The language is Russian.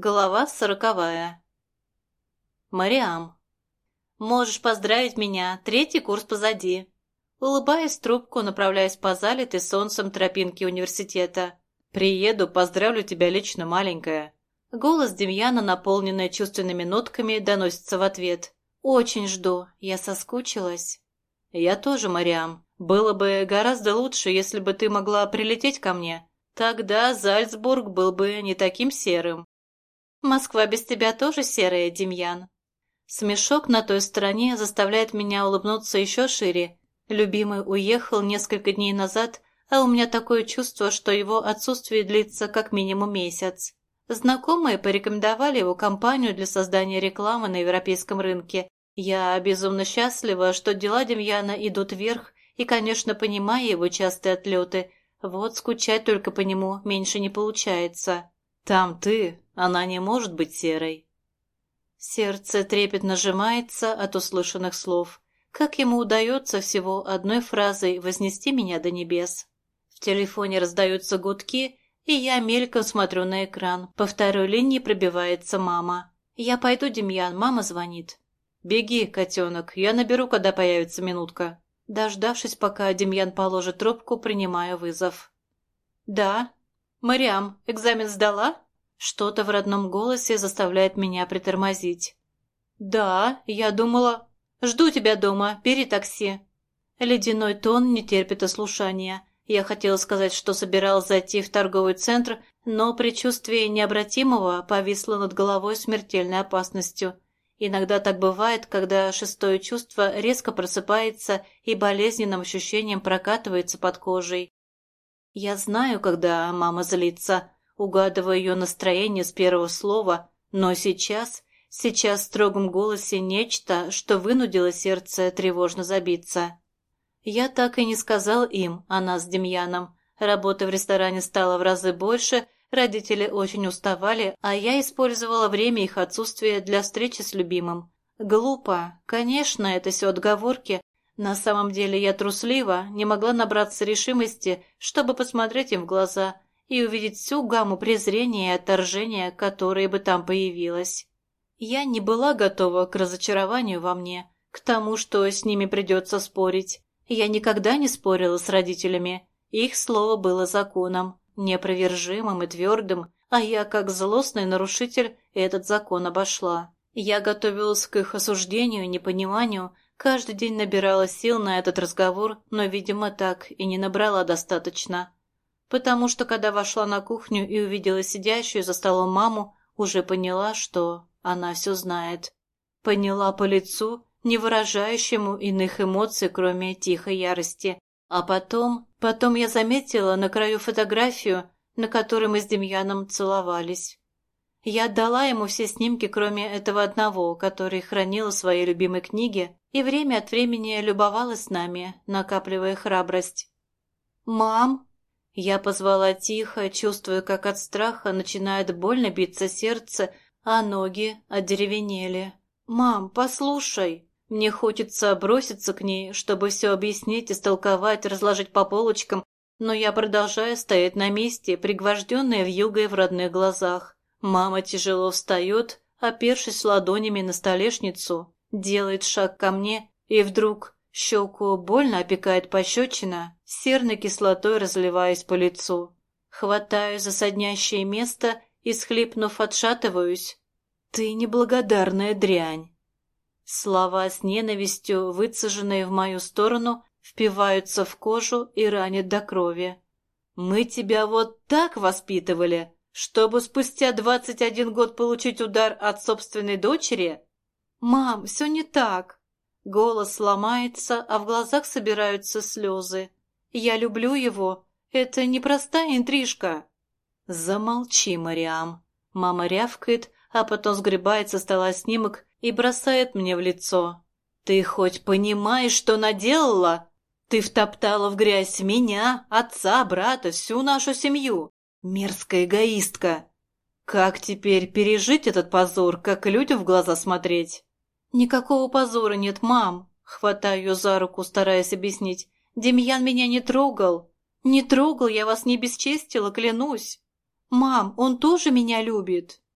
Глава сороковая. Мариам. «Можешь поздравить меня, третий курс позади». Улыбаясь трубку, направляясь по залитой солнцем тропинке университета. «Приеду, поздравлю тебя лично, маленькая». Голос Демьяна, наполненный чувственными нотками, доносится в ответ. «Очень жду, я соскучилась». «Я тоже, Мариам. Было бы гораздо лучше, если бы ты могла прилететь ко мне. Тогда Зальцбург был бы не таким серым. Москва без тебя тоже серая, Демьян. Смешок на той стороне заставляет меня улыбнуться еще шире. Любимый уехал несколько дней назад, а у меня такое чувство, что его отсутствие длится как минимум месяц. Знакомые порекомендовали его компанию для создания рекламы на европейском рынке. Я безумно счастлива, что дела Демьяна идут вверх, и, конечно, понимаю его частые отлеты. Вот скучать только по нему меньше не получается. Там ты, она не может быть серой. Сердце трепетно сжимается от услышанных слов. Как ему удается всего одной фразой вознести меня до небес? В телефоне раздаются гудки, и я мельком смотрю на экран. По второй линии пробивается мама. «Я пойду, Демьян, мама звонит». «Беги, котенок, я наберу, когда появится минутка». Дождавшись, пока Демьян положит трубку, принимаю вызов. «Да. Мариам, экзамен сдала?» Что-то в родном голосе заставляет меня притормозить. «Да, я думала...» «Жду тебя дома, бери такси». Ледяной тон не терпит ослушания. Я хотела сказать, что собиралась зайти в торговый центр, но предчувствие необратимого повисло над головой смертельной опасностью. Иногда так бывает, когда шестое чувство резко просыпается и болезненным ощущением прокатывается под кожей. Я знаю, когда мама злится, угадывая ее настроение с первого слова, но сейчас, сейчас в строгом голосе нечто, что вынудило сердце тревожно забиться. Я так и не сказал им о нас с Демьяном. Работы в ресторане стало в разы больше, родители очень уставали, а я использовала время их отсутствия для встречи с любимым. Глупо. Конечно, это все отговорки. На самом деле я труслива, не могла набраться решимости, чтобы посмотреть им в глаза – и увидеть всю гамму презрения и отторжения, которое бы там появилось. Я не была готова к разочарованию во мне, к тому, что с ними придется спорить. Я никогда не спорила с родителями. Их слово было законом, непровержимым и твердым, а я, как злостный нарушитель, этот закон обошла. Я готовилась к их осуждению и непониманию, каждый день набирала сил на этот разговор, но, видимо, так и не набрала достаточно потому что, когда вошла на кухню и увидела сидящую за столом маму, уже поняла, что она все знает. Поняла по лицу, не выражающему иных эмоций, кроме тихой ярости. А потом, потом я заметила на краю фотографию, на которой мы с Демьяном целовались. Я отдала ему все снимки, кроме этого одного, который хранила в своей любимой книге, и время от времени любовалась нами, накапливая храбрость. «Мам!» Я позвала тихо, чувствуя, как от страха начинает больно биться сердце, а ноги одеревенели. «Мам, послушай!» Мне хочется броситься к ней, чтобы все объяснить, истолковать, разложить по полочкам, но я продолжаю стоять на месте, пригвожденная вьюгой в родных глазах. Мама тяжело встает, опершись ладонями на столешницу, делает шаг ко мне, и вдруг Щеку больно опекает пощечина, серной кислотой разливаясь по лицу. Хватаю за соднящее место и, схлипнув, отшатываюсь. «Ты неблагодарная дрянь!» Слова с ненавистью, выцеженные в мою сторону, впиваются в кожу и ранят до крови. «Мы тебя вот так воспитывали, чтобы спустя двадцать один год получить удар от собственной дочери?» «Мам, все не так!» Голос ломается, а в глазах собираются слезы. «Я люблю его. Это непростая интрижка». «Замолчи, Мариам». Мама рявкает, а потом сгребает со стола снимок и бросает мне в лицо. «Ты хоть понимаешь, что наделала? Ты втоптала в грязь меня, отца, брата, всю нашу семью. Мерзкая эгоистка. Как теперь пережить этот позор, как людям в глаза смотреть?» «Никакого позора нет, мам!» Хватаю ее за руку, стараясь объяснить. «Демьян меня не трогал. Не трогал, я вас не бесчестила, клянусь. Мам, он тоже меня любит.